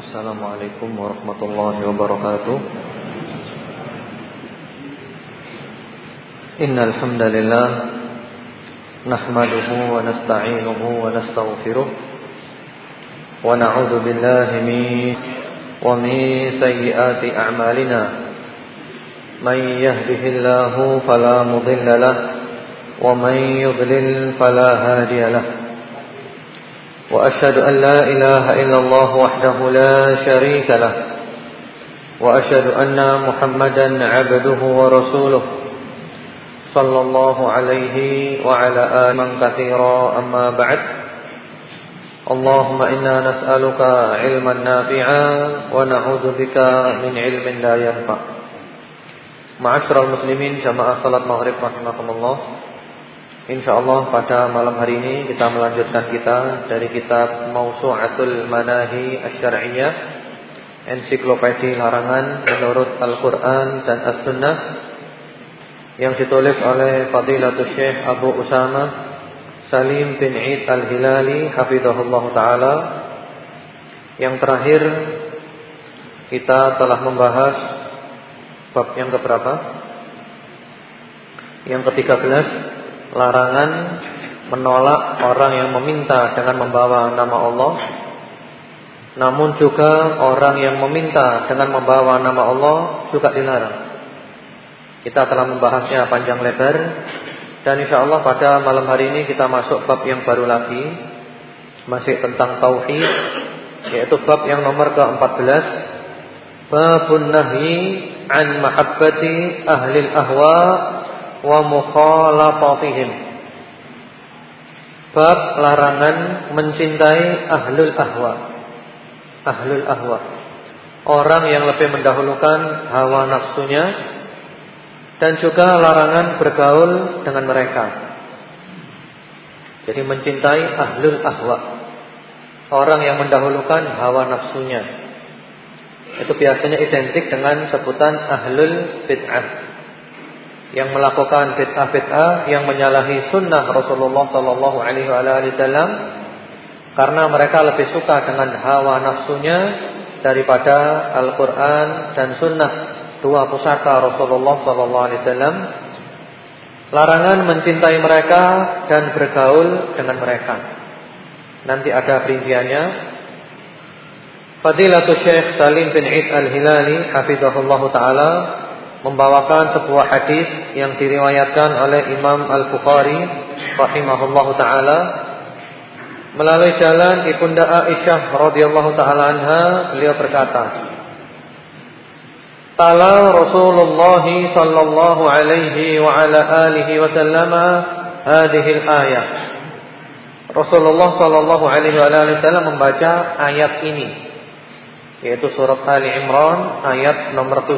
السلام عليكم ورحمة الله وبركاته إن الحمد لله نحمده ونستعينه ونستغفره ونعوذ بالله من ومن سيئات أعمالنا من يهده الله فلا مضل له ومن يضلل فلا هادي له وأشهد أن لا إله إلا الله وحده لا شريك له وأشهد أن محمدا عبده ورسوله صلى الله عليه وعلى آل من كثيرا أما بعد اللهم إنا نسألك علما نافعا ونعوذ بك من علم لا ينفع معشر المسلمين جماعة صلاة مغرب رحمكم الله InsyaAllah pada malam hari ini kita melanjutkan kita dari kitab Mausu'atul Manahi Asyariyah Ensiklopedi larangan menurut Al-Quran dan As-Sunnah Yang ditulis oleh Fadilatul Syekh Abu Usama Salim bin Eid Al-Hilali Hafidhahullah Ta'ala Yang terakhir Kita telah membahas Bab yang keberapa? Yang ketiga belas larangan menolak orang yang meminta dengan membawa nama Allah. Namun juga orang yang meminta dengan membawa nama Allah juga dilarang. Kita telah membahasnya panjang lebar. Dan insya Allah pada malam hari ini kita masuk bab yang baru lagi. Masih tentang tauhid yaitu bab yang nomor ke-14 babun nahyi an mahabbati ahli ahwa wa mukhalafatihim. Bab larangan mencintai ahlul ahwa. Ahlul ahwa. Orang yang lebih mendahulukan hawa nafsunya dan juga larangan bergaul dengan mereka. Jadi mencintai ahlul ahwa. Orang yang mendahulukan hawa nafsunya. Itu biasanya identik dengan sebutan ahlul bid'ah yang melakukan bid'ah-bid'ah yang menyalahi sunnah Rasulullah Sallallahu Alaihi Wasallam karena mereka lebih suka dengan hawa nafsunya daripada Al-Quran dan Sunnah dua pusaka Rasulullah Sallallahu Alaihi Wasallam. Larangan mencintai mereka dan bergaul dengan mereka. Nanti ada perinciannya. Fadilatul Syekh Salim bin Id Al-Hilali hafizahullah taala membawakan sebuah hadis yang diriwayatkan oleh Imam Al-Bukhari rahimahullah taala. Melalui jalan Ibunda Aisyah radhiyallahu taala anha beliau berkata Tala Rasulullah sallallahu alaihi wa ala alihi wasallam hadhihi al-ayah Rasulullah sallallahu alaihi wa alihi wasallam membaca ayat ini yaitu surat Ali Imran ayat nomor 7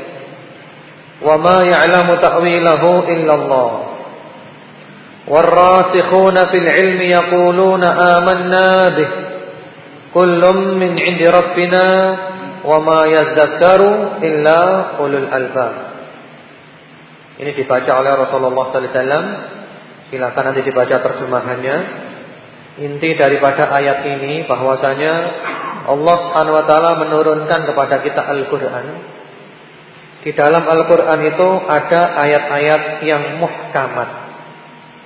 وما يعلم تأويله إلا الله والراسخون في العلم يقولون آمنا به كل من عند ربنا وما يذكر إلا أولو الألباب Ini dibaca oleh Rasulullah sallallahu alaihi wasallam. Silakan nanti dibaca terjemahannya. Inti daripada ayat ini bahwasanya Allah Subhanahu wa taala menurunkan kepada kita Al-Qur'an di dalam Al-Quran itu ada ayat-ayat yang muhkamat.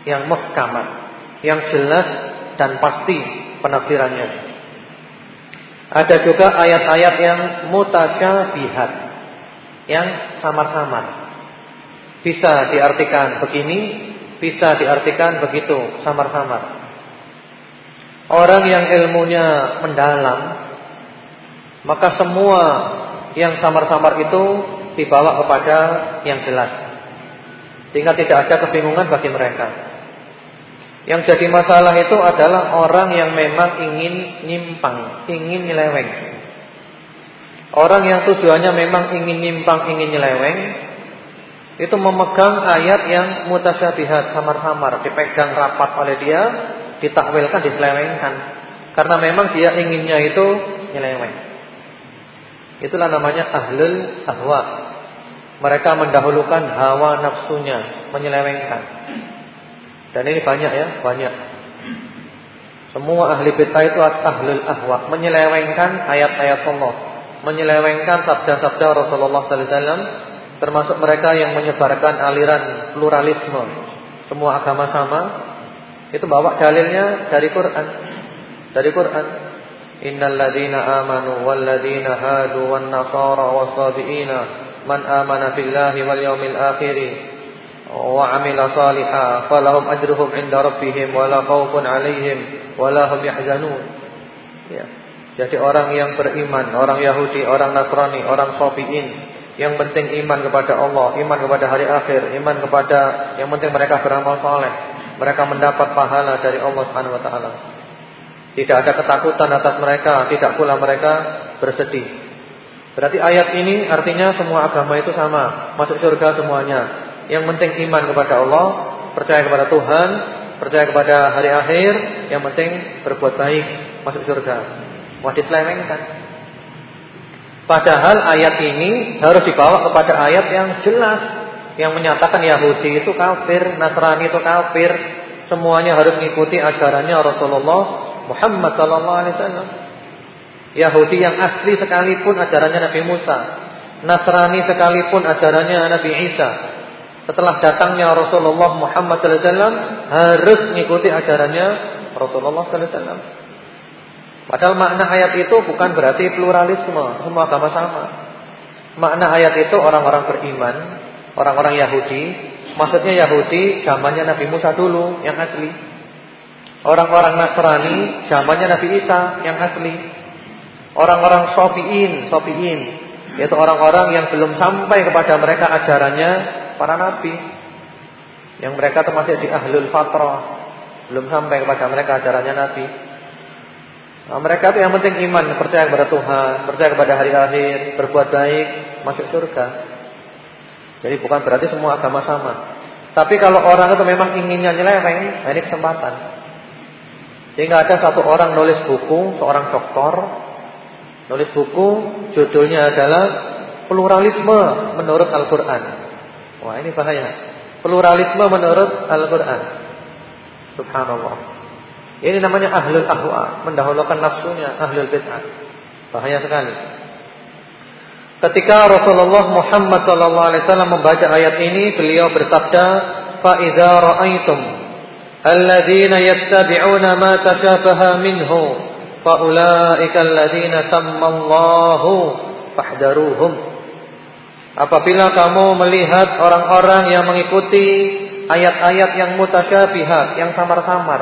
Yang muhkamat. Yang jelas dan pasti penafsirannya. Ada juga ayat-ayat yang mutasyabihat. Yang samar-samar. Bisa diartikan begini Bisa diartikan begitu Samar-samar. Orang yang ilmunya mendalam Maka semua yang samar-samar itu dibawa kepada yang jelas. Sehingga tidak ada kebingungan bagi mereka. Yang jadi masalah itu adalah orang yang memang ingin nyimpang, ingin nyeleweng. Orang yang tujuannya memang ingin nyimpang, ingin nyeleweng, itu memegang ayat yang mutasyabihat, samar-samar, dipegang rapat oleh dia, ditakwilkan, diselewengkan. Karena memang dia inginnya itu nyeleweng. Itulah namanya ahlul ahwa. Mereka mendahulukan hawa nafsunya, menyelewengkan. Dan ini banyak ya, banyak. Semua ahli bid'ah itu ahlul ahwa, menyelewengkan ayat-ayat Allah. Menyelewengkan sabda-sabda Rasulullah sallallahu alaihi wasallam. Termasuk mereka yang menyebarkan aliran pluralisme. Semua agama sama. Itu bawa dalilnya dari Quran. Dari Quran wal ladzina hadu wan nasara wasabiina man amana billahi wal yawmil akhir wa amila salihan falahum ajruhum inda rabbihim wala khaufun alaihim wala hum yahzanun ya jadi orang yang beriman, orang Yahudi, orang Nasrani, orang Sofiin, yang penting iman kepada Allah, iman kepada hari akhir, iman kepada yang penting mereka beramal soleh, mereka mendapat pahala dari Allah Subhanahu Wa Taala. Tidak ada ketakutan atas mereka, tidak pula mereka bersedih. Berarti ayat ini artinya semua agama itu sama, masuk surga semuanya. Yang penting iman kepada Allah, percaya kepada Tuhan, percaya kepada hari akhir, yang penting berbuat baik, masuk surga. Mau diselewengkan. Padahal ayat ini harus dibawa kepada ayat yang jelas yang menyatakan Yahudi itu kafir, Nasrani itu kafir, semuanya harus mengikuti ajarannya Rasulullah Muhammad sallallahu alaihi wasallam. Yahudi yang asli sekalipun ajarannya Nabi Musa, Nasrani sekalipun ajarannya Nabi Isa. Setelah datangnya Rasulullah Muhammad sallallahu alaihi wasallam harus mengikuti ajarannya Rasulullah sallallahu alaihi wasallam. Padahal makna ayat itu bukan berarti pluralisme, semua agama sama. Makna ayat itu orang-orang beriman, orang-orang Yahudi, maksudnya Yahudi zamannya Nabi Musa dulu yang asli. Orang-orang Nasrani zamannya Nabi Isa yang asli. Orang-orang Sofiin, Sofiin, yaitu orang-orang yang belum sampai kepada mereka ajarannya para nabi. Yang mereka termasuk di ahlul fatrah, belum sampai kepada mereka ajarannya nabi. Nah, mereka itu yang penting iman, percaya kepada Tuhan, percaya kepada hari akhir, berbuat baik, masuk surga. Jadi bukan berarti semua agama sama. Tapi kalau orang itu memang inginnya nyeleweng, nah ini kesempatan. Sehingga ada satu orang nulis buku, seorang doktor, nulis buku, judulnya adalah pluralisme menurut Al-Quran. Wah ini bahaya. Pluralisme menurut Al-Quran. Subhanallah. Ini namanya ahlul ahwa, mendahulukan nafsunya, ahlul bid'ah. Bahaya sekali. Ketika Rasulullah Muhammad wasallam membaca ayat ini, beliau bersabda, "Fa idza ra'aitum alladziina yattabi'una ma tashabaha minhu, fa ulaika alladziina tammallahu fahdaruhum." Apabila kamu melihat orang-orang yang mengikuti ayat-ayat yang mutasyabihat, yang samar-samar,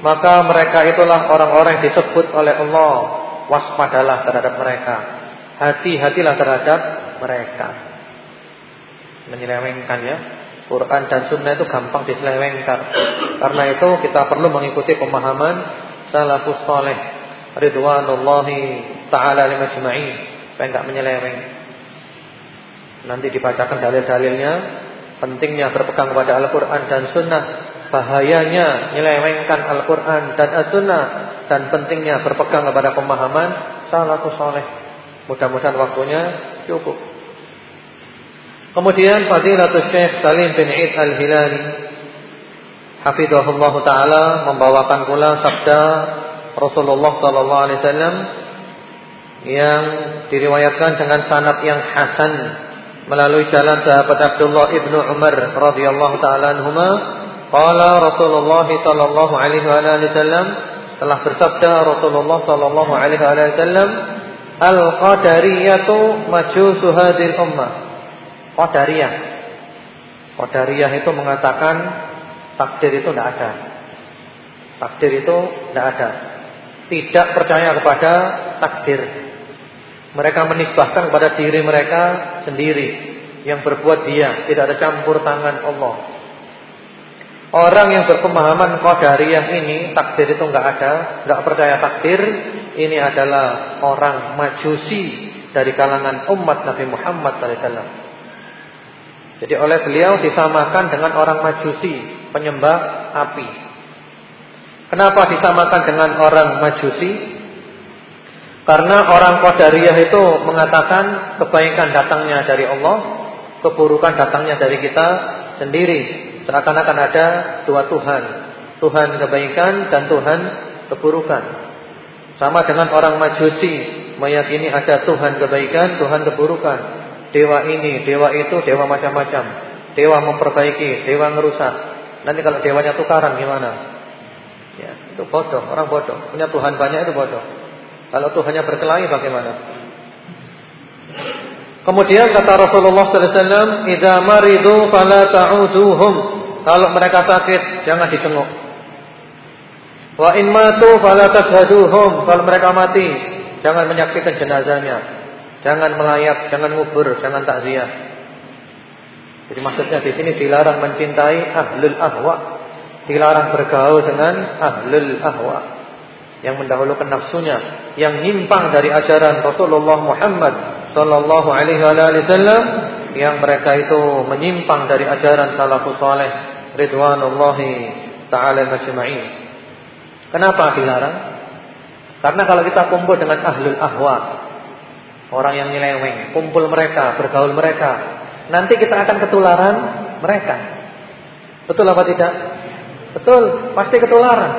maka mereka itulah orang-orang yang disebut oleh Allah waspadalah terhadap mereka hati-hatilah terhadap mereka menyelewengkan ya Quran dan Sunnah itu gampang diselewengkan. Karena itu kita perlu mengikuti pemahaman salafus saleh. Ridwanullahi taala limajma'in supaya enggak menyeleweng. Nanti dibacakan dalil-dalilnya. Pentingnya berpegang kepada Al-Qur'an dan Sunnah. Bahayanya menyelewengkan Al-Quran dan As-Sunnah. Dan pentingnya berpegang kepada pemahaman salafus saleh. Mudah-mudahan waktunya cukup. Kemudian Fadilatul Syekh Salim bin Id Al-Hilali Hafizahullah Ta'ala membawakan pula sabda Rasulullah Sallallahu Alaihi Wasallam yang diriwayatkan dengan sanad yang hasan melalui jalan sahabat Abdullah ibnu Umar radhiyallahu taala anhuma Qala Rasulullah sallallahu alaihi wasallam telah bersabda Rasulullah sallallahu alaihi wasallam Al-Qadariyatu majusu hadil ummah. Qadariyah. Qadariyah itu mengatakan takdir itu tidak ada. Takdir itu tidak ada. Tidak percaya kepada takdir. Mereka menisbahkan kepada diri mereka sendiri yang berbuat dia, tidak ada campur tangan Allah. Orang yang berpemahaman qadariyah ini takdir itu enggak ada, enggak percaya takdir, ini adalah orang majusi dari kalangan umat Nabi Muhammad SAW. Jadi oleh beliau disamakan dengan orang majusi, penyembah api. Kenapa disamakan dengan orang majusi? Karena orang Qadariyah itu mengatakan kebaikan datangnya dari Allah, keburukan datangnya dari kita sendiri. Seakan-akan ada dua Tuhan. Tuhan kebaikan dan Tuhan keburukan. Sama dengan orang Majusi meyakini ada Tuhan kebaikan, Tuhan keburukan. Dewa ini, dewa itu, dewa macam-macam. Dewa memperbaiki, dewa ngerusak. Nanti kalau dewanya tukaran gimana? Ya, itu bodoh, orang bodoh. Punya Tuhan banyak itu bodoh. Kalau Tuhannya berkelahi bagaimana? Kemudian kata Rasulullah sallallahu alaihi wasallam, "Idza maridu fala ta'uduhum." Kalau mereka sakit, jangan dijenguk. Wa in matu fala. Kalau mereka mati, jangan menyaksikan jenazahnya. Jangan melayat, jangan ngubur, jangan takziah. Jadi maksudnya di sini dilarang mencintai ahlul ahwa, dilarang bergaul dengan ahlul ahwa yang mendahulukan nafsunya, yang nyimpang dari ajaran Rasulullah Muhammad sallallahu alaihi wasallam yang mereka itu menyimpang dari ajaran salafus saleh ridwanullahi taala majma'in. Kenapa dilarang? Karena kalau kita kumpul dengan ahlul ahwa, orang yang nyeleweng, kumpul mereka, bergaul mereka, nanti kita akan ketularan mereka. Betul apa tidak? Betul, pasti ketularan.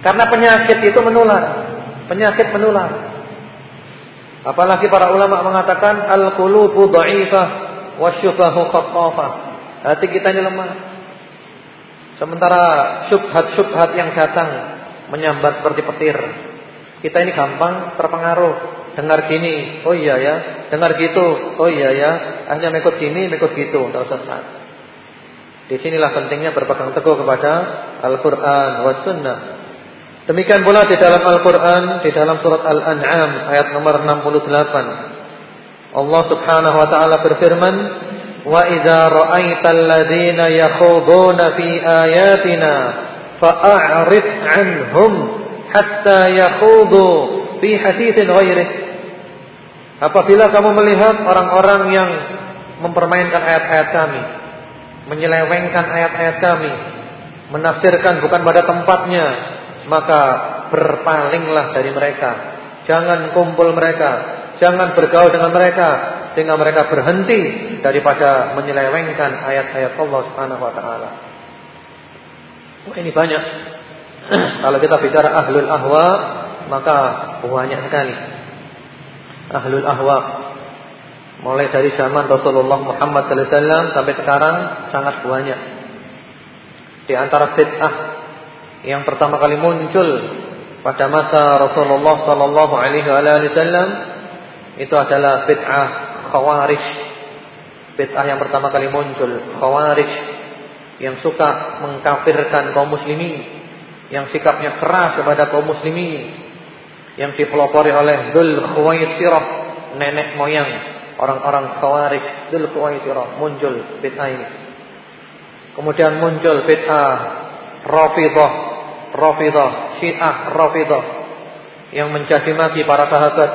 Karena penyakit itu menular. Penyakit menular. Apalagi para ulama mengatakan al-qulubu dha'ifah wasyubahu khattafah. Hati kita ini lemah. Sementara syubhat-syubhat yang datang menyambar seperti petir. Kita ini gampang terpengaruh dengar gini, oh iya ya, dengar gitu, oh iya ya, akhirnya mengikut gini, mengikut gitu, usah sesat. Di sinilah pentingnya berpegang teguh kepada Al-Qur'an wa sunnah. Demikian pula di dalam Al-Qur'an di dalam surat Al-An'am ayat nomor 68. Allah Subhanahu wa taala berfirman, "Wa idza ra'aital ladzina yakhuduna fi ayatina fa'rid 'anhum hatta yakhudu fi haditsin ghairihi." Apabila kamu melihat orang-orang yang mempermainkan ayat-ayat kami, menyelewengkan ayat-ayat kami, menafsirkan bukan pada tempatnya, maka berpalinglah dari mereka. Jangan kumpul mereka, jangan bergaul dengan mereka, sehingga mereka berhenti daripada menyelewengkan ayat-ayat Allah Subhanahu wa taala. Oh, ini banyak. Kalau kita bicara ahlul ahwa, maka banyak sekali. Ahlul ahwa mulai dari zaman Rasulullah Muhammad SAW sampai sekarang sangat banyak. Di antara fitnah yang pertama kali muncul pada masa Rasulullah sallallahu alaihi wasallam itu adalah bid'ah Khawarij. Bid'ah yang pertama kali muncul, Khawarij yang suka mengkafirkan kaum muslimin, yang sikapnya keras kepada kaum muslimin, yang dipelopori oleh Dzul Khuwaisirah, nenek moyang orang-orang Khawarij, Dzul Khuwaisirah muncul bid'ah ini. Kemudian muncul bid'ah Rafidah, Rafidah, Syiah Rafidah yang mencaci maki para sahabat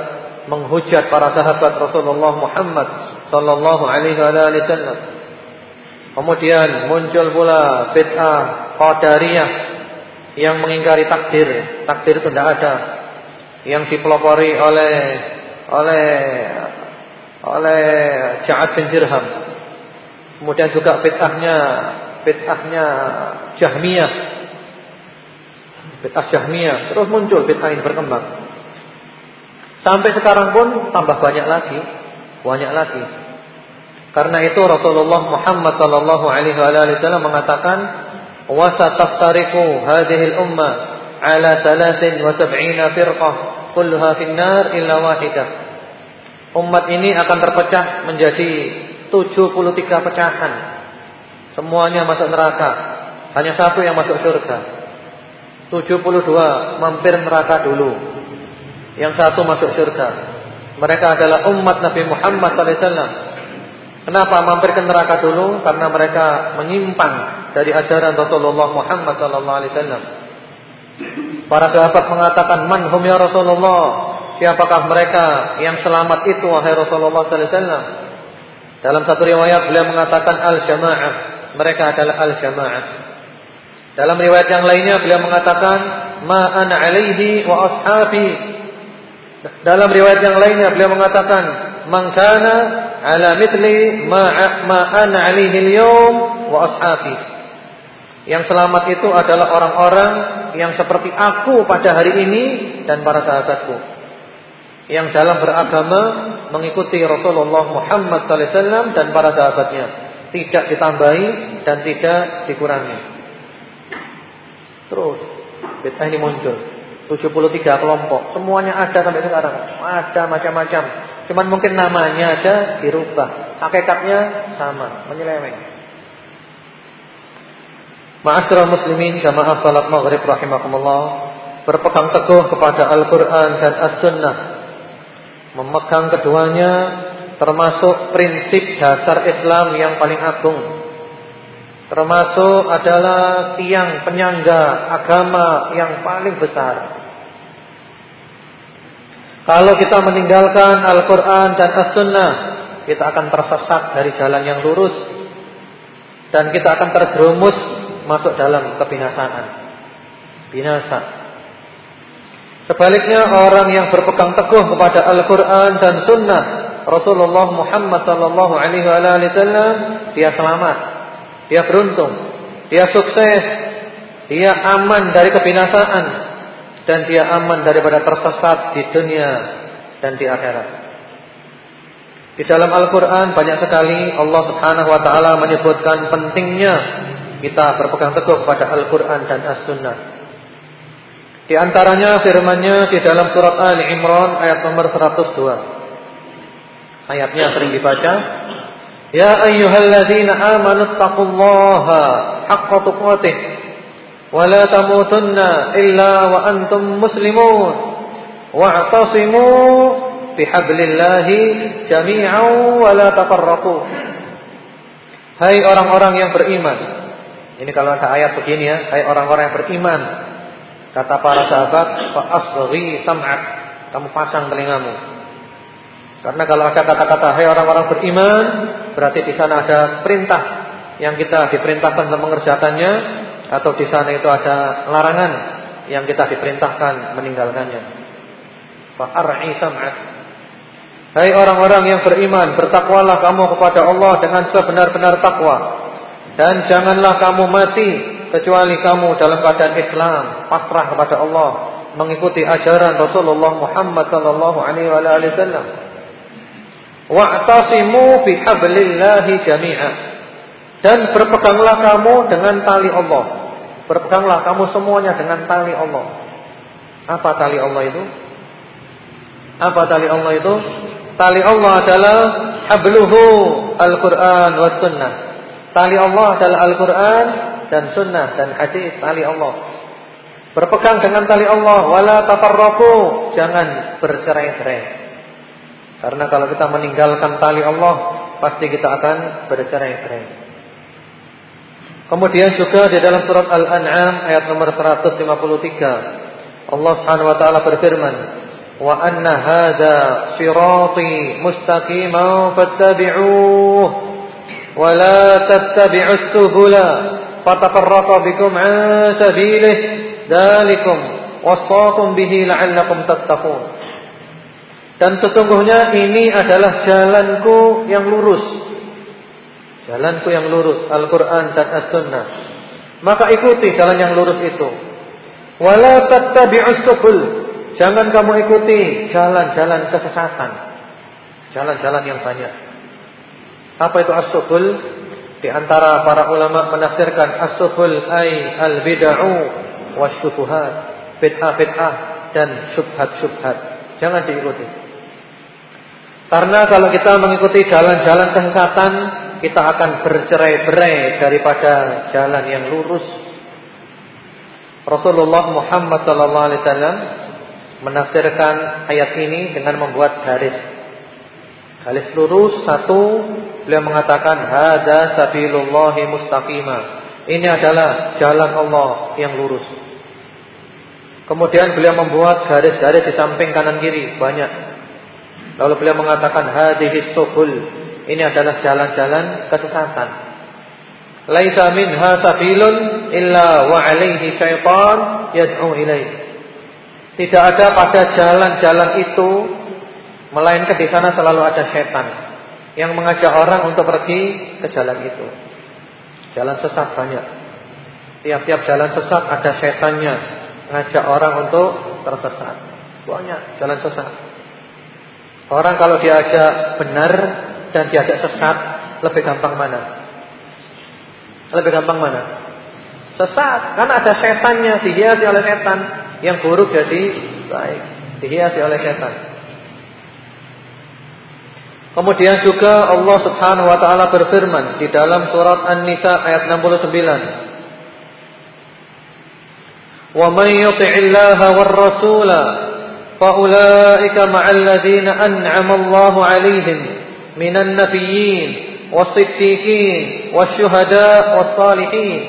menghujat para sahabat Rasulullah Muhammad sallallahu alaihi wasallam. Kemudian muncul pula bid'ah qadariyah yang mengingkari takdir. Takdir itu tidak ada. Yang dipelopori oleh oleh oleh Ja'ad bin Dirham. Kemudian juga bid'ahnya bid'ahnya Jahmiyah. Bid'ah Jahmiyah terus muncul bid'ah ini berkembang. Sampai sekarang pun tambah banyak lagi, banyak lagi. Karena itu Rasulullah Muhammad sallallahu alaihi wasallam mengatakan, "Wa sataftariqu hadhihi al-ummah ala 73 firqah, kulluha fin nar illa wahidah." Umat ini akan terpecah menjadi 73 pecahan. Semuanya masuk neraka. Hanya satu yang masuk surga. 72 mampir neraka dulu. Yang satu masuk surga. Mereka adalah umat Nabi Muhammad SAW. Kenapa mampir ke neraka dulu? Karena mereka menyimpang dari ajaran Rasulullah Muhammad SAW. Para sahabat mengatakan, "Man hum ya Rasulullah?" Siapakah mereka yang selamat itu wahai Rasulullah sallallahu alaihi wasallam? Dalam satu riwayat beliau mengatakan al-jamaah. Mereka adalah al-jamaah. Dalam riwayat yang lainnya beliau mengatakan ma ana alaihi wa ashabi. Dalam riwayat yang lainnya beliau mengatakan man kana ala mithli ma ma ana alaihi al-yawm wa ashabi. Yang selamat itu adalah orang-orang yang seperti aku pada hari ini dan para sahabatku yang dalam beragama mengikuti Rasulullah Muhammad SAW dan para sahabatnya, tidak ditambahi dan tidak dikurangi. Terus bid'ah ini muncul. 73 kelompok, semuanya ada sampai sekarang. Ada macam-macam. Cuman mungkin namanya aja dirubah, hakikatnya sama, menyeleweng. Ma'asyiral muslimin jamaah salat maghrib rahimakumullah berpegang teguh kepada Al-Qur'an dan As-Sunnah Memegang keduanya termasuk prinsip dasar Islam yang paling agung. Termasuk adalah tiang penyangga agama yang paling besar. Kalau kita meninggalkan Al-Quran dan As-Sunnah, kita akan tersesat dari jalan yang lurus. Dan kita akan terjerumus masuk dalam kebinasaan. Binasa. Sebaliknya orang yang berpegang teguh kepada Al-Quran dan Sunnah Rasulullah Muhammad Sallallahu Alaihi Wasallam, dia selamat, dia beruntung, dia sukses, dia aman dari kebinasaan dan dia aman daripada tersesat di dunia dan di akhirat. Di dalam Al-Quran banyak sekali Allah Subhanahu Wa Taala menyebutkan pentingnya kita berpegang teguh kepada Al-Quran dan As-Sunnah. Di antaranya firman-Nya di dalam surat Ali Imran ayat nomor 102. Ayatnya sering dibaca. Ya ayyuhalladzina amanu taqullaha haqqa tuqatih wa la tamutunna illa wa antum muslimun wa'tasimu bihablillahi jami'an wa la tafarraqu. Hai orang-orang yang beriman. Ini kalau ada ayat begini ya, hai orang-orang yang beriman, Kata para sahabat, fa asghi sam'ak. Kamu pasang telingamu. Karena kalau ada kata-kata hai orang-orang beriman, berarti di sana ada perintah yang kita diperintahkan untuk mengerjakannya atau di sana itu ada larangan yang kita diperintahkan meninggalkannya. Fa ar'i sam'ak. Hai orang-orang yang beriman, bertakwalah kamu kepada Allah dengan sebenar-benar takwa. Dan janganlah kamu mati kecuali kamu dalam keadaan Islam, pasrah kepada Allah, mengikuti ajaran Rasulullah Muhammad sallallahu alaihi wasallam. Wa'tasimu bihablillahi jami'a. Dan berpeganglah kamu dengan tali Allah. Berpeganglah kamu semuanya dengan tali Allah. Apa tali Allah itu? Apa tali Allah itu? Tali Allah adalah habluhu al-Qur'an was sunnah. Tali Allah adalah Al-Qur'an dan sunnah dan hadis tali Allah. Berpegang dengan tali Allah, wala jangan bercerai-berai. Karena kalau kita meninggalkan tali Allah, pasti kita akan bercerai-berai. Kemudian juga di dalam surat Al-An'am ayat nomor 153, Allah Subhanahu wa taala berfirman, "Wa anna hadza sirati mustaqiman fattabi'uhu la tattabi'us subula fatafarraqa bikum an sabilih dzalikum wasaqum bihi la'allakum tattaqun dan sesungguhnya ini adalah jalanku yang lurus. Jalanku yang lurus Al-Qur'an dan As-Sunnah. Maka ikuti jalan yang lurus itu. wala tattabi'us subul jangan kamu ikuti jalan-jalan kesesatan. Jalan-jalan yang banyak apa itu as-subul di antara para ulama menafsirkan as-suful ay al-bid'u wasyubuhat, bid'ah-bid'ah dan syubhat-syubhat. Jangan diikuti. Karena kalau kita mengikuti jalan-jalan kesesatan, kita akan bercerai-berai daripada jalan yang lurus. Rasulullah Muhammad wasallam menafsirkan ayat ini dengan membuat garis. Garis lurus satu Beliau mengatakan hada sabilullahi mustaqima. Ini adalah jalan Allah yang lurus. Kemudian beliau membuat garis-garis di samping kanan kiri banyak. Lalu beliau mengatakan hadhis subul. Ini adalah jalan-jalan kesesatan. Laisa minha sabilun illa wa alaihi syaitan yad'u ilaih. Tidak ada pada jalan-jalan itu melainkan di sana selalu ada setan yang mengajak orang untuk pergi ke jalan itu. Jalan sesat banyak. Tiap-tiap jalan sesat ada setannya ngajak orang untuk tersesat. Banyak jalan sesat. Orang kalau diajak benar dan diajak sesat, lebih gampang mana? Lebih gampang mana? Sesat, karena ada setannya dihiasi oleh setan. Yang buruk jadi baik, dihiasi oleh setan. Kemudian juga Allah Subhanahu wa taala berfirman di dalam surat An-Nisa ayat 69. "Wa may yuti'illaha war-rasula fa ulaika ma'al ladzina an'ama Allahu 'alaihim minan nabiyyin was-siddiqin wasyuhada' was-salihin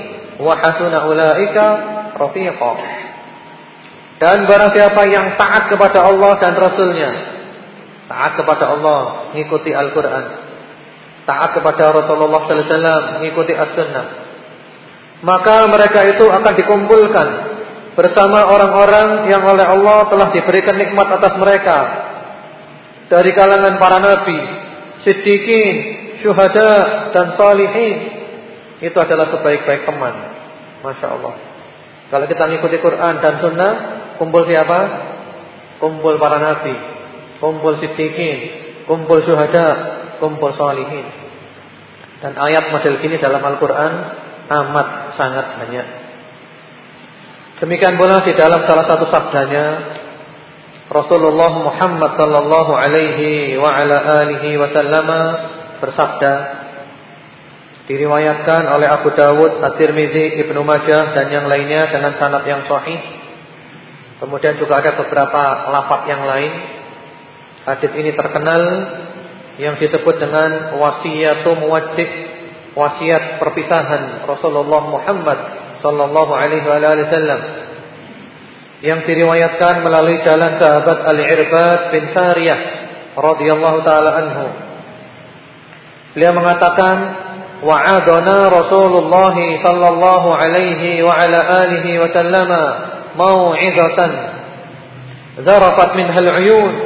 wa hasuna ulaika rafiqa." Dan barang siapa yang taat kepada Allah dan Rasulnya Taat kepada Allah Mengikuti Al-Quran Taat kepada Rasulullah SAW Mengikuti As-Sunnah Maka mereka itu akan dikumpulkan bersama orang-orang yang oleh Allah telah diberikan nikmat atas mereka dari kalangan para nabi, siddiqin, syuhada dan salihin. Itu adalah sebaik-baik teman. Masya Allah. Kalau kita mengikuti Quran dan Sunnah, kumpul siapa? Kumpul para nabi, kumpul siddiqin, kumpul syuhada, kumpul salihin. Dan ayat model gini dalam Al-Quran amat sangat banyak. Demikian pula di dalam salah satu sabdanya Rasulullah Muhammad sallallahu alaihi wa ala alihi wasallam bersabda diriwayatkan oleh Abu Dawud, At-Tirmizi, Ibnu Majah dan yang lainnya dengan sanad yang sahih. Kemudian juga ada beberapa lafaz yang lain. Hadis ini terkenal yang disebut dengan wasiyatu muwaddih, wasiat perpisahan Rasulullah Muhammad sallallahu alaihi wasallam yang diriwayatkan melalui jalan sahabat Al-Irbad bin Sariyah radhiyallahu taala anhu. Beliau mengatakan wa'adana Rasulullah sallallahu alaihi wa ala alihi wa sallama mau'izatan zarafat minha al-uyun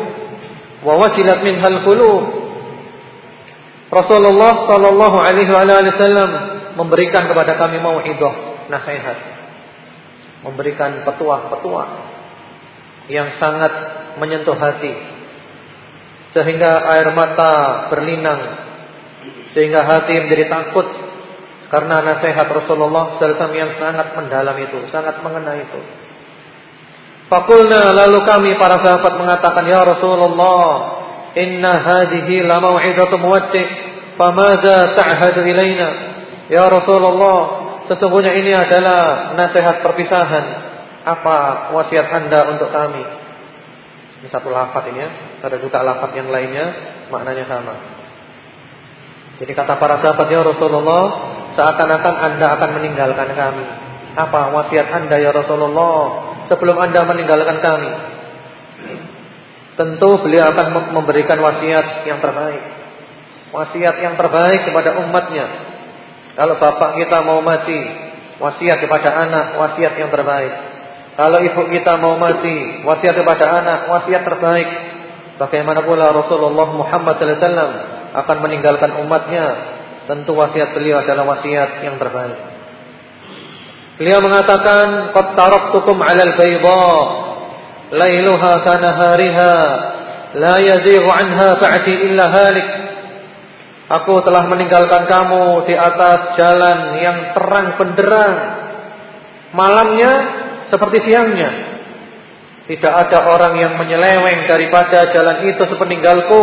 wa wajilat minha al-qulub. Rasulullah sallallahu alaihi wasallam memberikan kepada kami mau'izah nasihat, memberikan petuah-petuah yang sangat menyentuh hati sehingga air mata berlinang sehingga hati menjadi takut karena nasihat Rasulullah SAW yang sangat mendalam itu, sangat mengena itu. Fakulna lalu kami para sahabat mengatakan ya Rasulullah, inna hadhihi la mau'izatu muwaddi' famadza ta'hadu ilaina? Ya Rasulullah, Sesungguhnya ini adalah nasihat perpisahan. Apa wasiat anda untuk kami? Ini satu lafaz ini ya. Ada juga lafaz yang lainnya maknanya sama. Jadi kata para sahabat ya Rasulullah, seakan-akan anda akan meninggalkan kami. Apa wasiat anda ya Rasulullah sebelum anda meninggalkan kami? Tentu beliau akan memberikan wasiat yang terbaik. Wasiat yang terbaik kepada umatnya kalau bapak kita mau mati, wasiat kepada anak, wasiat yang terbaik. Kalau ibu kita mau mati, wasiat kepada anak, wasiat terbaik. Bagaimana pula Rasulullah Muhammad SAW akan meninggalkan umatnya, tentu wasiat beliau adalah wasiat yang terbaik. Beliau mengatakan, "Qad taraktukum 'alal bayda, lailuha kanahariha, la yazighu 'anha ba'di illa halik." Aku telah meninggalkan kamu di atas jalan yang terang benderang. Malamnya seperti siangnya. Tidak ada orang yang menyeleweng daripada jalan itu sepeninggalku.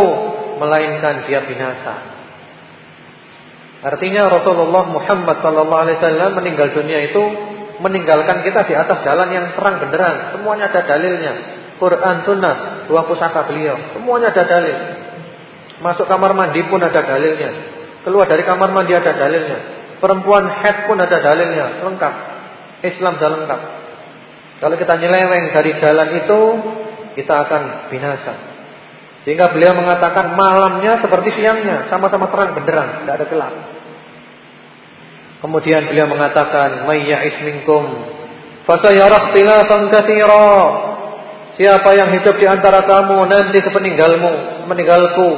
Melainkan dia binasa. Artinya Rasulullah Muhammad SAW meninggal dunia itu meninggalkan kita di atas jalan yang terang benderang. Semuanya ada dalilnya. Quran, Sunnah, dua pusaka beliau. Semuanya ada dalil. Masuk kamar mandi pun ada dalilnya. Keluar dari kamar mandi ada dalilnya. Perempuan head pun ada dalilnya. Lengkap. Islam sudah lengkap. Kalau kita nyeleweng dari jalan itu, kita akan binasa. Sehingga beliau mengatakan malamnya seperti siangnya, sama-sama terang benderang, tidak ada gelap. Kemudian beliau mengatakan, "May ya'is minkum fasayara ikhtilafan katsira." Siapa yang hidup di antara kamu nanti sepeninggalmu, meninggalku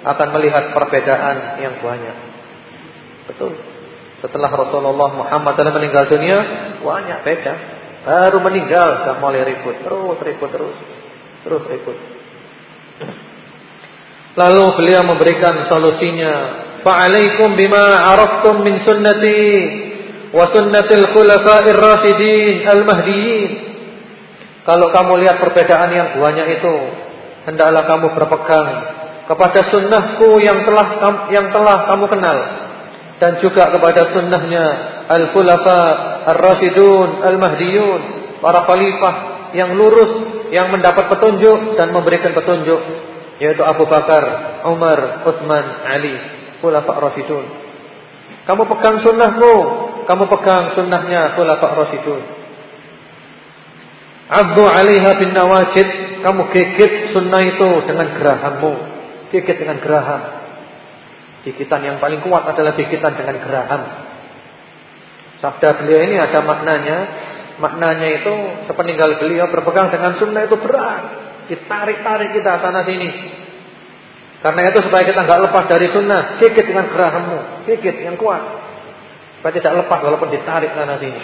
akan melihat perbedaan yang banyak. Betul. Setelah Rasulullah Muhammad SAW meninggal dunia, banyak beda. Baru meninggal sudah mulai ribut, terus ribut terus. Terus ribut. Lalu beliau memberikan solusinya, "Fa'alaikum bima 'araftum min sunnati wa sunnatil khulafa'ir rasyidin al-mahdiyyin." Kalau kamu lihat perbedaan yang banyak itu, hendaklah kamu berpegang kepada sunnahku yang telah yang telah kamu kenal dan juga kepada sunnahnya al-khulafa ar-rasyidun al-mahdiyun, para khalifah yang lurus, yang mendapat petunjuk dan memberikan petunjuk, yaitu Abu Bakar, Umar, Utsman, Ali, khulafa ar-rasyidun. Kamu pegang sunnahku, kamu pegang sunnahnya khulafa ar-rasyidun. Abdu alaiha bin nawajid. Kamu gigit sunnah itu dengan gerahammu. Gigit dengan geraham. Gigitan yang paling kuat adalah gigitan dengan geraham. Sabda beliau ini ada maknanya. Maknanya itu sepeninggal beliau berpegang dengan sunnah itu berat. Ditarik-tarik kita sana sini. Karena itu supaya kita nggak lepas dari sunnah. Gigit dengan gerahammu. Gigit yang kuat. Supaya tidak lepas walaupun ditarik sana sini.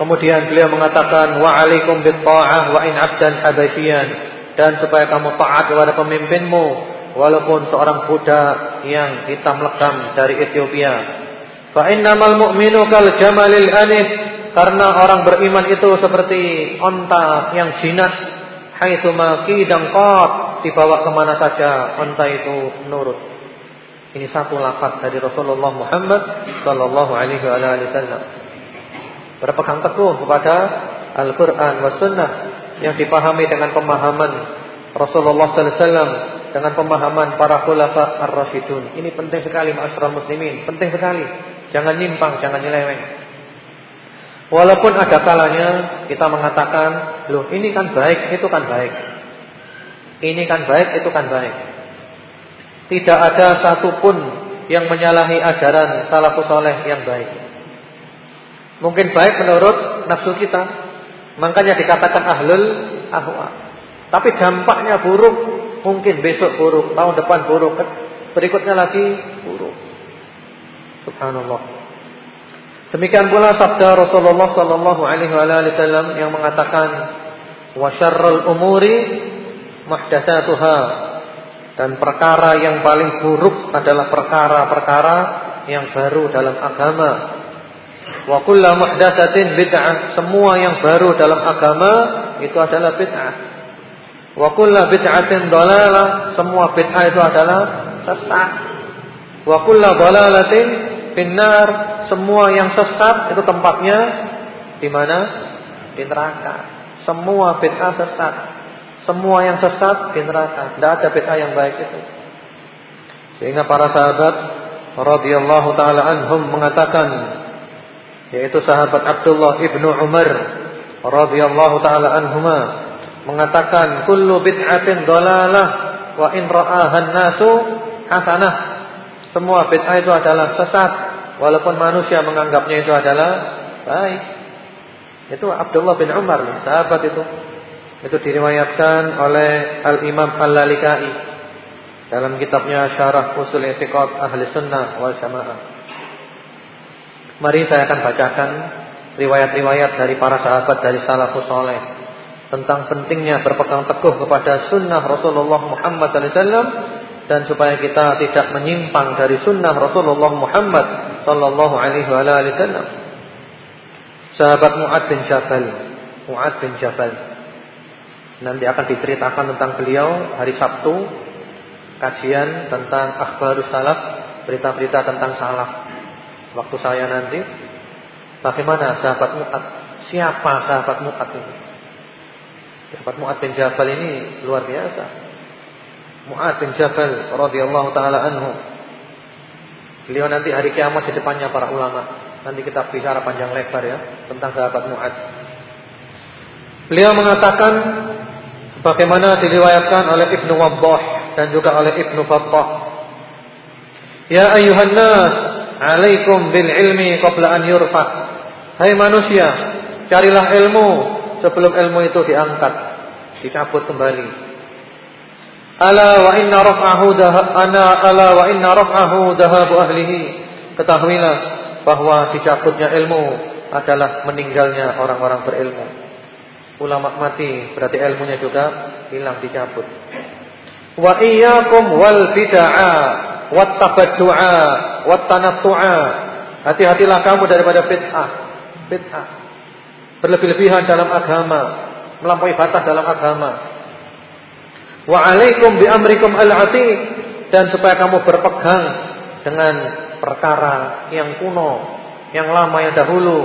Kemudian beliau mengatakan wa alaikum bitta'ah wa in 'abdan habasyian dan supaya kamu taat kepada pemimpinmu walaupun seorang budak yang hitam lekam dari Ethiopia. Fa innamal mu'minu kal jamalil anis karena orang beriman itu seperti onta yang jinak haitsu ma qidang qat dibawa ke mana saja onta itu menurut. Ini satu lafaz dari Rasulullah Muhammad sallallahu alaihi wasallam berpegang teguh kepada Al-Quran wa Sunnah yang dipahami dengan pemahaman Rasulullah Sallallahu Alaihi Wasallam dengan pemahaman para khulafa ar-rasyidun. Ini penting sekali masyarakat muslimin, penting sekali. Jangan nyimpang, jangan nyeleweng. Walaupun ada kalanya kita mengatakan, loh ini kan baik, itu kan baik. Ini kan baik, itu kan baik. Tidak ada satupun yang menyalahi ajaran salafus soleh yang baik. Mungkin baik menurut nafsu kita. Makanya dikatakan ahlul ahwa. Tapi dampaknya buruk. Mungkin besok buruk, tahun depan buruk, berikutnya lagi buruk. Subhanallah. Demikian pula sabda Rasulullah sallallahu alaihi wasallam yang mengatakan wa syarrul umuri muhdatsatuha dan perkara yang paling buruk adalah perkara-perkara yang baru dalam agama Wa kullu muhdatsatin bid'ah. Semua yang baru dalam agama itu adalah bid'ah. Wa kullu bid'atin dhalalah. Semua bid'ah itu adalah sesat. Wa kullu dhalalatin finnar. Semua yang sesat itu tempatnya di mana? Di neraka. Semua bid'ah sesat. Semua yang sesat di neraka. Tidak ada bid'ah yang baik itu. Sehingga para sahabat radhiyallahu taala anhum mengatakan yaitu sahabat Abdullah ibnu Umar radhiyallahu taala anhuma mengatakan kullu bid'atin dalalah wa in ra'aha nasu hasanah semua bid'ah itu adalah sesat walaupun manusia menganggapnya itu adalah baik. Itu Abdullah bin Umar sahabat itu. Itu diriwayatkan oleh Al-Imam Al-Lalikai dalam kitabnya Syarah Usul I'tiqad Ahli Sunnah wal Jamaah. Mari saya akan bacakan riwayat-riwayat dari para sahabat dari salafus soleh tentang pentingnya berpegang teguh kepada sunnah Rasulullah Muhammad SAW dan supaya kita tidak menyimpang dari sunnah Rasulullah Muhammad Sallallahu Alaihi Wasallam. Sahabat Muad bin Jabal, Muad bin Jabal. Nanti akan diceritakan tentang beliau hari Sabtu kajian tentang akhbarus salaf, berita-berita tentang salaf waktu saya nanti bagaimana sahabat Mu'ad siapa sahabat Mu'ad ini sahabat Mu'ad bin Jabal ini luar biasa Mu'ad bin Jabal radhiyallahu taala anhu beliau nanti hari kiamat di depannya para ulama nanti kita bicara panjang lebar ya tentang sahabat Mu'ad Beliau mengatakan bagaimana diriwayatkan oleh Ibnu Wabbah dan juga oleh Ibnu Battah. Ya ayuhan nas, alaikum bil ilmi qabla an yurfa. Hai manusia, carilah ilmu sebelum ilmu itu diangkat, dicabut kembali. Ala wa inna raf'ahu ana ala wa inna raf'ahu dhahabu ahlihi. Ketahuilah bahwa dicabutnya ilmu adalah meninggalnya orang-orang berilmu ulama mati berarti ilmunya juga hilang dicabut. Wa iyyakum wal bid'a wat tabaddu'a wat tanattu'a. Hati-hatilah kamu daripada bid'ah. Bid'ah. Berlebih-lebihan dalam agama, melampaui batas dalam agama. Wa alaikum bi amrikum al-atiq dan supaya kamu berpegang dengan perkara yang kuno, yang lama yang dahulu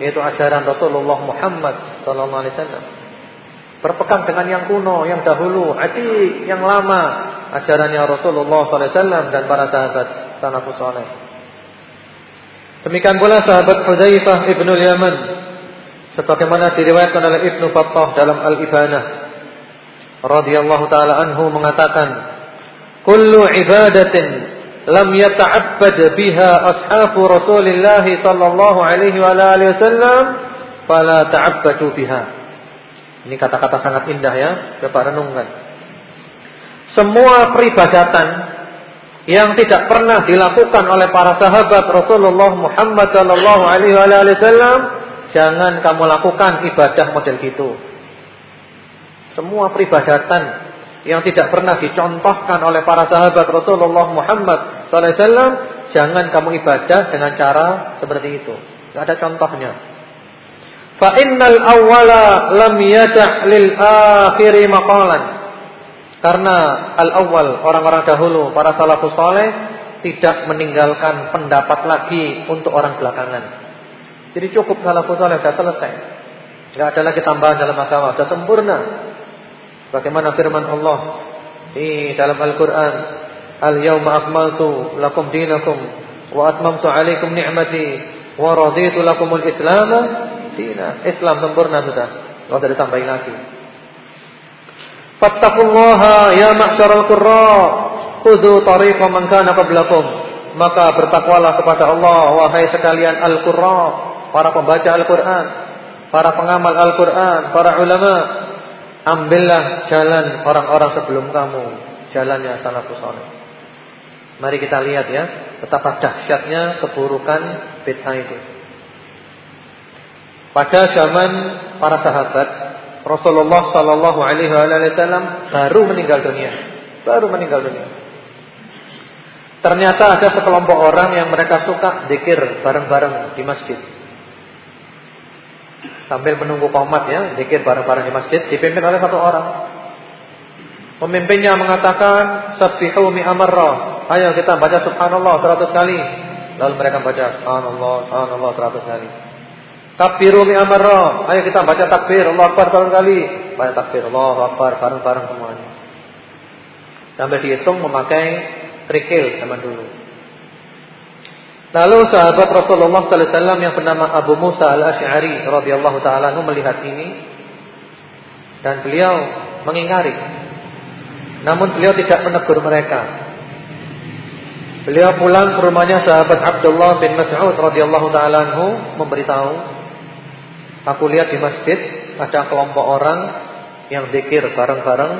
yaitu ajaran Rasulullah Muhammad sallallahu alaihi wasallam. Berpegang dengan yang kuno, yang dahulu, hati yang lama, ajarannya Rasulullah sallallahu alaihi wasallam dan para sahabat salafus saleh. Demikian pula sahabat Hudzaifah ibnu Yaman sebagaimana diriwayatkan oleh Ibnu Battah dalam Al-Ibanah radhiyallahu taala anhu mengatakan kullu ibadatin lam yata'abbad biha ashabu Rasulillah sallallahu alaihi wa alihi wasallam fala ta'abbadu biha. Ini kata-kata sangat indah ya, coba renungkan. Semua peribadatan yang tidak pernah dilakukan oleh para sahabat Rasulullah Muhammad sallallahu alaihi wa alihi wasallam, jangan kamu lakukan ibadah model gitu. Semua peribadatan yang tidak pernah dicontohkan oleh para sahabat Rasulullah Muhammad SAW, jangan kamu ibadah dengan cara seperti itu. Tidak ada contohnya. Fa innal awwala lam yada' lil akhiri maqalan. Karena al-awwal orang-orang dahulu para salafus saleh tidak meninggalkan pendapat lagi untuk orang belakangan. Jadi cukup salafus saleh sudah selesai. Tidak ada lagi tambahan dalam agama, sudah sempurna. Bagaimana firman Allah di dalam Al-Qur'an, "Al-yauma akmaltu lakum dinakum wa atmamtu 'alaikum ni'mati wa raditu lakumul Islam dina." Islam sempurna sudah. Enggak usah ditambahin lagi. Fattaqullaha ya ma'syaral qurra, khudhu tariqa man kana qablakum. Maka bertakwalah kepada Allah wahai sekalian al-qurra, para pembaca Al-Qur'an, para pengamal Al-Qur'an, para ulama Ambillah jalan orang-orang sebelum kamu, jalannya salafus saleh. Mari kita lihat ya, betapa dahsyatnya keburukan bid'ah itu. Pada zaman para sahabat, Rasulullah sallallahu alaihi wasallam baru meninggal dunia. Baru meninggal dunia. Ternyata ada sekelompok orang yang mereka suka zikir bareng-bareng di masjid sambil menunggu komat ya, zikir bareng-bareng di masjid dipimpin oleh satu orang. Pemimpinnya mengatakan sabbihu mi amarra. Ayo kita baca subhanallah 100 kali. Lalu mereka baca subhanallah, subhanallah 100 kali. Takbiru mi amarra. Ayo kita baca takbir Allah Akbar 100 kali. Baca takbir Allah Akbar bareng-bareng semuanya. Sampai dihitung memakai trikil zaman dulu. Lalu sahabat Rasulullah sallallahu alaihi wasallam yang bernama Abu Musa al-Asy'ari radhiyallahu taala melihat ini dan beliau mengingkari. Namun beliau tidak menegur mereka. Beliau pulang ke rumahnya sahabat Abdullah bin Mas'ud radhiyallahu taala memberitahu, aku lihat di masjid ada kelompok orang yang zikir bareng-bareng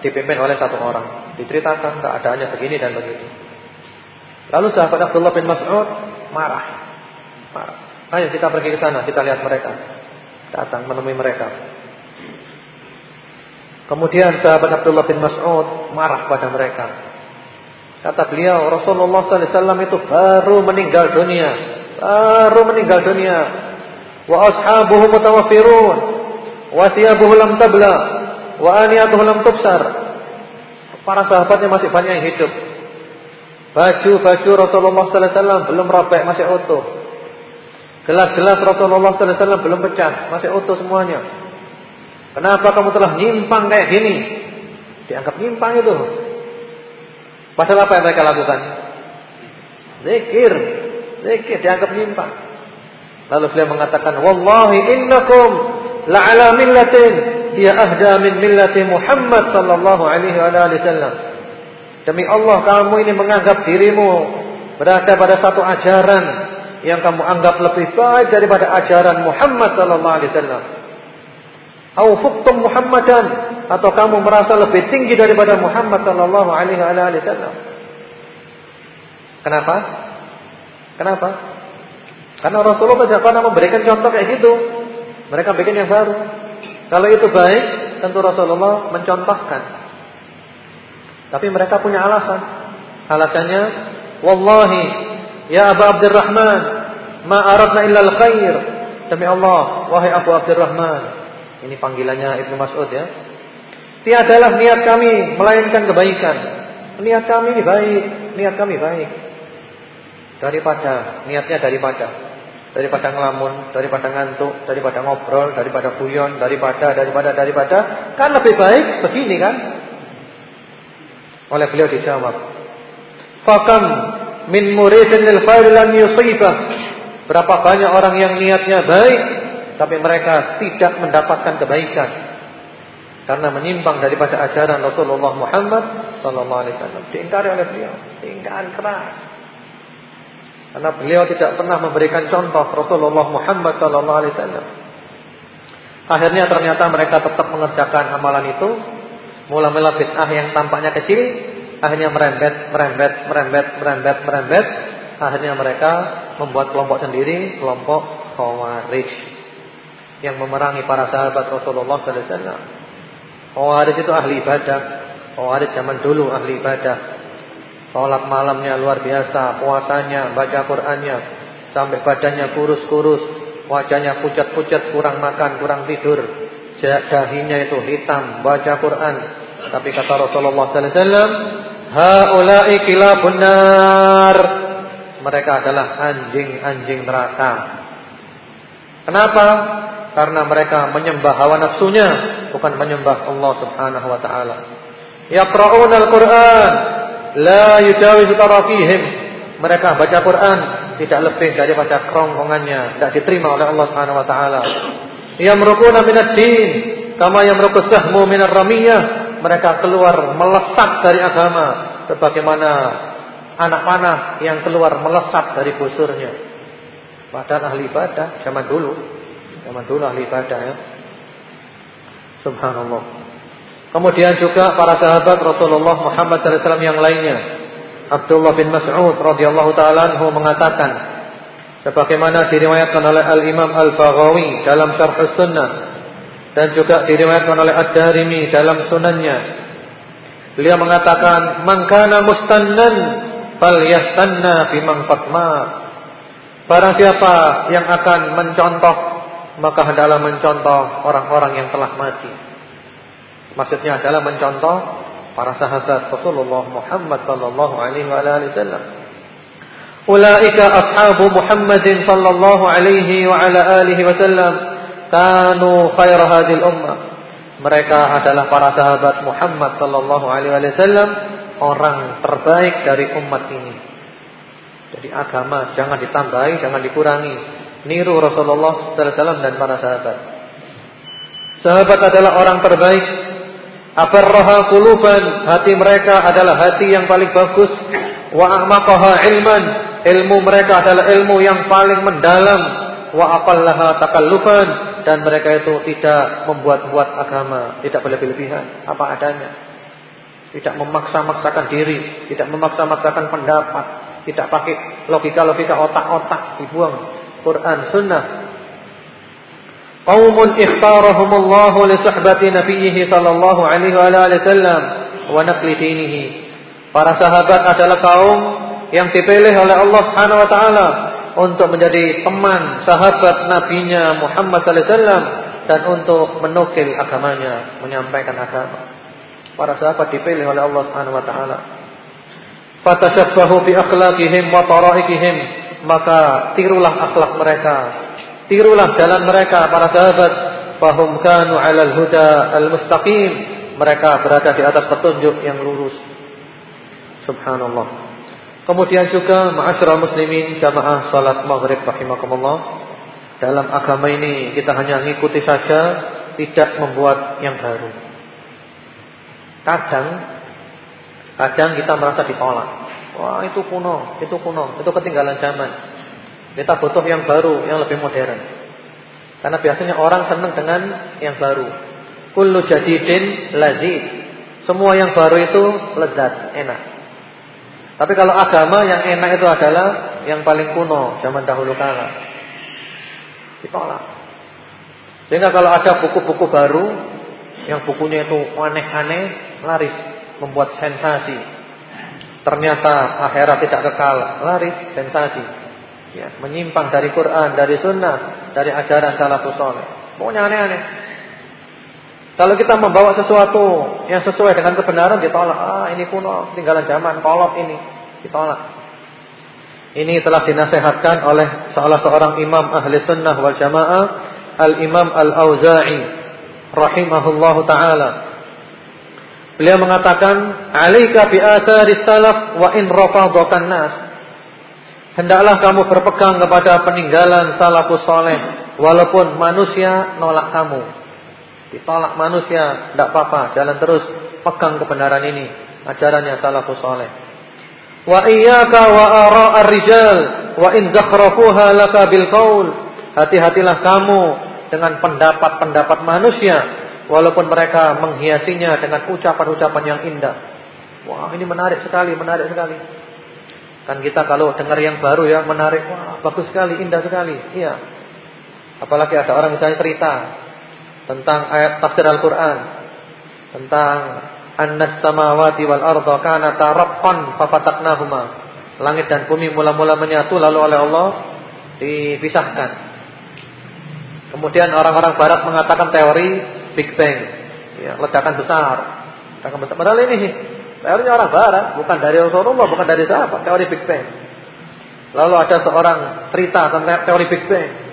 dipimpin oleh satu orang. Diceritakan keadaannya begini dan begitu. Lalu sahabat Abdullah bin Mas'ud marah. Marah. Ayo kita pergi ke sana, kita lihat mereka. Datang menemui mereka. Kemudian sahabat Abdullah bin Mas'ud marah pada mereka. Kata beliau, Rasulullah SAW itu baru meninggal dunia. Baru meninggal dunia. Wa ashabuhu mutawafirun. Wa siyabuhu lam tabla. Wa aniyatuhu lam tubsar. Para sahabatnya masih banyak yang hidup. Baju-baju Rasulullah sallallahu alaihi wasallam belum robek, masih utuh. Gelas-gelas Rasulullah sallallahu alaihi wasallam belum pecah, masih utuh semuanya. Kenapa kamu telah nyimpang kayak gini? Dianggap nyimpang itu. Pasal apa yang mereka lakukan? Zikir. Zikir dianggap nyimpang. Lalu beliau mengatakan, "Wallahi innakum la'ala millatin hiya ahda min millati Muhammad sallallahu alaihi wasallam. Demi Allah kamu ini menganggap dirimu berada pada satu ajaran yang kamu anggap lebih baik daripada ajaran Muhammad sallallahu alaihi wasallam. Au Muhammadan atau kamu merasa lebih tinggi daripada Muhammad sallallahu alaihi wasallam. Kenapa? Kenapa? Karena Rasulullah tidak pernah memberikan contoh kayak gitu. Mereka bikin yang baru. Kalau itu baik, tentu Rasulullah mencontohkan. Tapi mereka punya alasan. Alasannya, Wallahi, ya Abu Abdurrahman, ma aradna illa al-khair. Demi Allah, wahai Abu Abdurrahman. Ini panggilannya Ibnu Mas'ud ya. Tiadalah niat kami melainkan kebaikan. Niat kami baik, niat kami baik. Daripada, niatnya daripada daripada ngelamun, daripada ngantuk, daripada ngobrol, daripada guyon, daripada daripada daripada kan lebih baik begini kan? Oleh beliau dijawab. Fakam min muridin lil khair lam yusibah. Berapa banyak orang yang niatnya baik tapi mereka tidak mendapatkan kebaikan karena menyimpang daripada ajaran Rasulullah Muhammad sallallahu alaihi wasallam. Diingkari oleh beliau, diingkari keras. Karena beliau tidak pernah memberikan contoh Rasulullah Muhammad sallallahu alaihi wasallam. Akhirnya ternyata mereka tetap mengerjakan amalan itu. Mula-mula bid'ah yang tampaknya kecil, akhirnya merembet, merembet, merembet, merembet, merembet. Akhirnya mereka membuat kelompok sendiri, kelompok Khawarij yang memerangi para sahabat Rasulullah wasallam. Khawarij itu ahli ibadah. Khawarij zaman dulu ahli ibadah. Sholat malamnya luar biasa, puasanya, baca Qur'annya, sampai badannya kurus-kurus, wajahnya pucat-pucat, kurang makan, kurang tidur, dahinya itu hitam, baca Qur'an. Tapi kata Rasulullah sallallahu alaihi wasallam, "Haula'i kilabun nar." Mereka adalah anjing-anjing neraka. Kenapa? Karena mereka menyembah hawa nafsunya, bukan menyembah Allah Subhanahu wa taala. Yaqra'una al-Qur'an la yujawizu tarafihim. Mereka baca Quran tidak lebih daripada kerongkongannya, tidak diterima oleh Allah Subhanahu wa taala. Yamrukuna minad din kama yamruku sahmu minar ramiyah. Mereka keluar melesat dari agama sebagaimana anak panah yang keluar melesat dari busurnya. Padahal ahli ibadah zaman dulu, zaman dulu ahli ibadah ya. Subhanallah. Kemudian juga para sahabat Rasulullah Muhammad SAW yang lainnya. Abdullah bin Mas'ud radhiyallahu taala mengatakan sebagaimana diriwayatkan oleh Al Imam Al Baghawi dalam Syarh Sunnah dan juga diriwayatkan oleh Ad-Darimi dalam sunannya. Beliau mengatakan, "Man kana mustannan falyastanna biman fatma." Barang siapa yang akan mencontoh maka hendaklah mencontoh orang-orang yang telah mati. Maksudnya adalah mencontoh para sahabat Rasulullah Muhammad sallallahu alaihi wasallam. Ulaika ashabu Muhammadin sallallahu alaihi wa ala alihi wasallam kanu khair hadhihi ummah. Mereka adalah para sahabat Muhammad sallallahu alaihi wasallam, orang terbaik dari umat ini. Jadi agama jangan ditambahi, jangan dikurangi. Niru Rasulullah sallallahu alaihi wasallam dan para sahabat. Sahabat adalah orang terbaik Abarraha quluban, hati mereka adalah hati yang paling bagus. Wa a'maqaha ilman, ilmu mereka adalah ilmu yang paling mendalam. Wa aqallaha takallufan, dan mereka itu tidak membuat-buat agama, tidak berlebih-lebihan, apa adanya. Tidak memaksa-maksakan diri, tidak memaksa-maksakan pendapat, tidak pakai logika-logika otak-otak, dibuang. Quran, sunnah. Qaumun ikhtarahumullahu li suhbati nabiyhi sallallahu alaihi wa alihi wasallam wa naqli dinihi. Para sahabat adalah kaum yang dipilih oleh Allah Subhanahu wa taala untuk menjadi teman sahabat nabinya Muhammad sallallahu alaihi wasallam dan untuk menukil agamanya, menyampaikan agama. Para sahabat dipilih oleh Allah Subhanahu wa taala. Fatashabbahu bi akhlaqihim wa taraikihim, maka tirulah akhlak mereka, Tirulah jalan mereka para sahabat. Fahum kanu alal huda al-mustaqim. Mereka berada di atas petunjuk yang lurus. Subhanallah. Kemudian juga ma'asyiral muslimin jamaah salat maghrib rahimakumullah. dalam agama ini kita hanya mengikuti saja, tidak membuat yang baru. Kadang kadang kita merasa ditolak. Wah, itu kuno, itu kuno, itu ketinggalan zaman. Kita butuh yang baru, yang lebih modern. Karena biasanya orang senang dengan yang baru. Kullu jadidin lazid. Semua yang baru itu lezat, enak. Tapi kalau agama yang enak itu adalah yang paling kuno zaman dahulu kala ditolak. Sehingga kalau ada buku-buku baru yang bukunya itu aneh-aneh, laris, membuat sensasi. Ternyata akhirat tidak kekal, laris, sensasi. Ya, menyimpang dari Quran, dari sunnah, dari ajaran salafus saleh. Pokoknya aneh-aneh. Kalau kita membawa sesuatu yang sesuai dengan kebenaran ditolak. Ah, ini kuno, tinggalan zaman, kolot ini, ditolak. Ini telah dinasehatkan oleh salah seorang imam ahli sunnah wal jamaah Al-Imam Al-Auza'i Rahimahullahu ta'ala Beliau mengatakan Alika bi athari salaf wa in rafadakan nas Hendaklah kamu berpegang kepada peninggalan salafus soleh Walaupun manusia nolak kamu Ditolak manusia Tidak apa-apa Jalan terus Pegang kebenaran ini Ajarannya salafus soleh Wa iyyaka wa ar rijal wa in zakhrafuha laka bil qaul. Hati-hatilah kamu dengan pendapat-pendapat manusia walaupun mereka menghiasinya dengan ucapan-ucapan yang indah. Wah, ini menarik sekali, menarik sekali. Kan kita kalau dengar yang baru ya menarik, wah bagus sekali, indah sekali. Iya. Apalagi ada orang misalnya cerita tentang ayat tafsir Al-Qur'an, tentang annas samawati wal arda kanata raqqan fafataknahuma. Langit dan bumi mula-mula menyatu lalu oleh Allah dipisahkan. Kemudian orang-orang barat mengatakan teori Big Bang. Ya, ledakan besar. Ledakan besar. Padahal ini teorinya orang barat, bukan dari Rasulullah, bukan dari siapa, teori Big Bang. Lalu ada seorang cerita tentang teori Big Bang.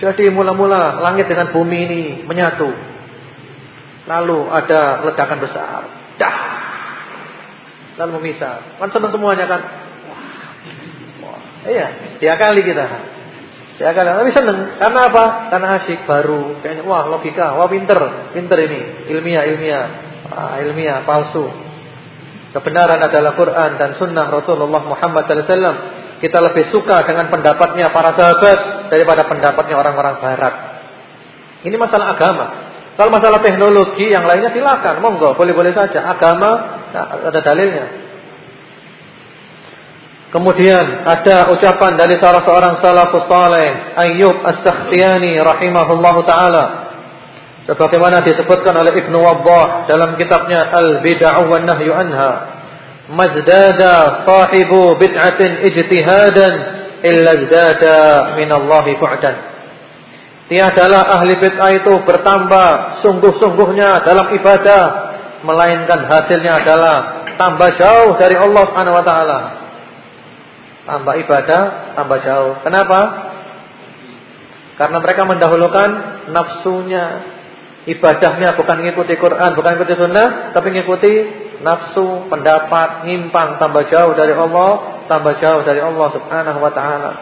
Jadi mula-mula langit dengan bumi ini menyatu. Lalu ada ledakan besar dah. Lalu memisah. Kan senang semuanya kan. Iya, kali kita. kali. tapi senang. Karena apa? Karena asyik baru. Kayaknya wah logika, wah pinter, pinter ini, ilmiah, ilmiah, ah, ilmiah, palsu. Kebenaran adalah Quran dan Sunnah Rasulullah Muhammad SAW. Kita lebih suka dengan pendapatnya para sahabat daripada pendapatnya orang-orang Barat. Ini masalah agama. Kalau masalah teknologi yang lainnya silakan, monggo, boleh-boleh saja. Agama nah, ada dalilnya. Kemudian ada ucapan dari salah seorang salafus saleh, Ayyub As-Sakhtiyani rahimahullahu taala. Sebagaimana disebutkan oleh Ibnu Waddah dalam kitabnya Al-Bid'ah wan Nahyu anha. Mazdada sahibu bid'atin ijtihadan illa min Allah bu'dan. Tiadalah ahli bid'ah itu bertambah sungguh-sungguhnya dalam ibadah, melainkan hasilnya adalah tambah jauh dari Allah Subhanahu wa taala. Tambah ibadah, tambah jauh. Kenapa? Karena mereka mendahulukan nafsunya. Ibadahnya bukan mengikuti Quran, bukan mengikuti sunnah, tapi mengikuti nafsu, pendapat, nyimpang, tambah jauh dari Allah, tambah jauh dari Allah Subhanahu wa taala.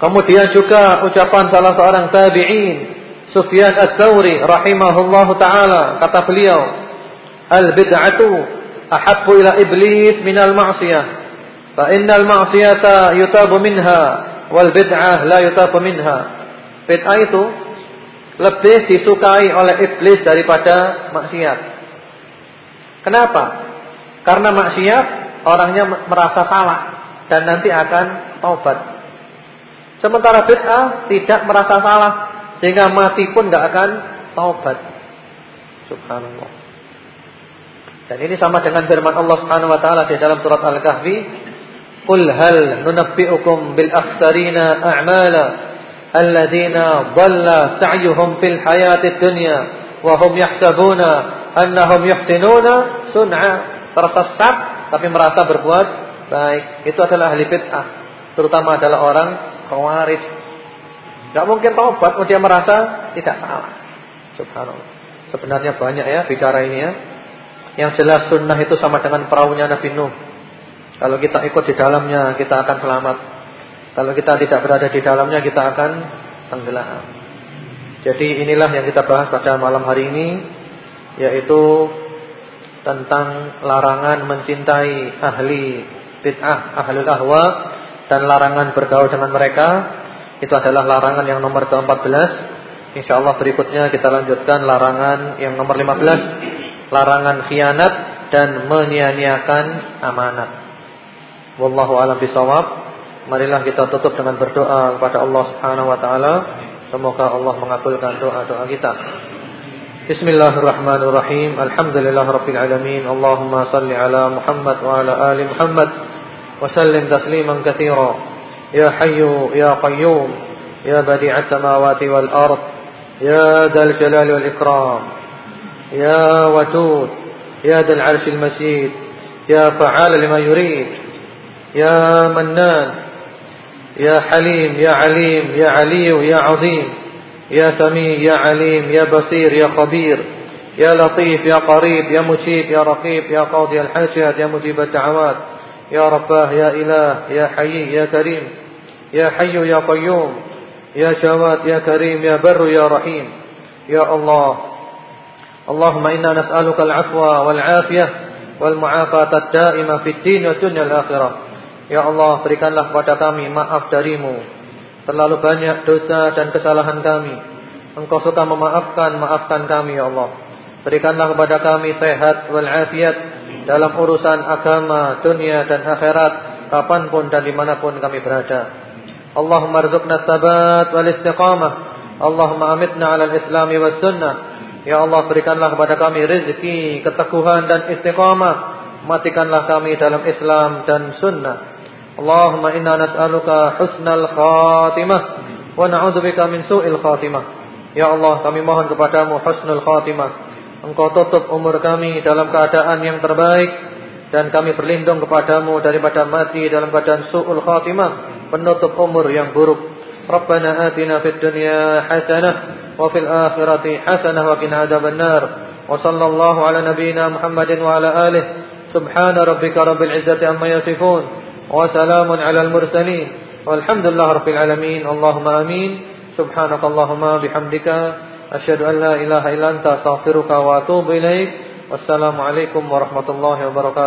Kemudian juga ucapan salah seorang tabi'in Sufyan Ats-Tsauri rahimahullahu taala kata beliau al-bid'atu ahabbu ila iblis minal ma'siyah fa innal ma'siyata yutabu minha wal bid'ah la yutabu minha bid'ah itu lebih disukai oleh iblis daripada maksiat kenapa karena maksiat orangnya merasa salah dan nanti akan taubat Sementara bid'ah tidak merasa salah sehingga mati pun nggak akan taubat. Subhanallah. Dan ini sama dengan firman Allah Subhanahu wa taala di dalam surat Al-Kahfi, "Qul hal nunabbi'ukum bil akhsarina a'mala alladziina dhalla sa'yuhum fil hayatid dunya wa hum yahsabuna annahum yuhsinuna sun'a." Tersesat tapi merasa berbuat baik. Itu adalah ahli bid'ah, terutama adalah orang Khawarij. Gak mungkin taubat kalau dia merasa tidak salah. Subhanallah. Sebenarnya banyak ya bicara ini ya. Yang jelas sunnah itu sama dengan perahunya Nabi Nuh. Kalau kita ikut di dalamnya kita akan selamat. Kalau kita tidak berada di dalamnya kita akan tenggelam. Jadi inilah yang kita bahas pada malam hari ini yaitu tentang larangan mencintai ahli bid'ah, ahli ahwa dan larangan bergaul dengan mereka. Itu adalah larangan yang nomor ke-14. Insyaallah berikutnya kita lanjutkan larangan yang nomor 15, larangan khianat dan menyia-nyiakan amanat. Wallahu a'lam bishawab. Marilah kita tutup dengan berdoa kepada Allah Subhanahu wa taala. Semoga Allah mengabulkan doa-doa kita. Bismillahirrahmanirrahim. Alhamdulillahirabbil alamin. Allahumma salli ala Muhammad wa ala ali Muhammad wa sallim tasliman katsira. Ya Hayyu ya Qayyum ya Badi'as samawati wal ard ya Dzal Jalali wal Ikram ya Wadud ya Dzal 'Arsyil Majid ya Fa'ala lima yurid ya Mannan يا حليم يا عليم يا علي يا عظيم يا سميع يا عليم يا بصير يا خبير يا لطيف يا قريب يا مجيب يا رقيب يا قاضي الحاجات يا مجيب الدعوات يا رباه يا إله يا حي يا كريم يا حي يا قيوم يا جواد يا كريم يا بر يا رحيم يا الله. اللهم إنا نسألك العفو والعافية والمعافاة الدائمة في الدين والدنيا الآخرة. Ya Allah berikanlah kepada kami maaf darimu. Terlalu banyak dosa dan kesalahan kami. Engkau suka memaafkan, maafkan kami ya Allah. Berikanlah kepada kami sehat walafiat Dalam urusan agama, dunia dan akhirat Kapan pun dan di mana pun kami berada. Allahumma rizukna sabat wal istiqamah. Allahumma amitna ala islami wa sunnah. Ya Allah berikanlah kepada kami rezeki, keteguhan dan istiqamah. Matikanlah kami dalam Islam dan sunnah Allahumma inna nas'aluka husnal khatimah wa na'udzubika min su'il khatimah. Ya Allah, kami mohon kepadamu husnul khatimah. Engkau tutup umur kami dalam keadaan yang terbaik dan kami berlindung kepadamu daripada mati dalam keadaan su'ul khatimah, penutup umur yang buruk. Rabbana atina fid dunya hasanah wa fil akhirati hasanah wa qina adzabannar. Wa sallallahu ala nabiyyina Muhammadin wa ala alihi. Subhana rabbika rabbil izzati amma yasifun. وسلام على المرسلين. والحمد لله رب العالمين. اللهم آمين. سبحانك اللهم بحمدك. أشهد أن لا إله إلا أنت. أستغفرك وأتوب إليك. والسلام عليكم ورحمة الله وبركاته.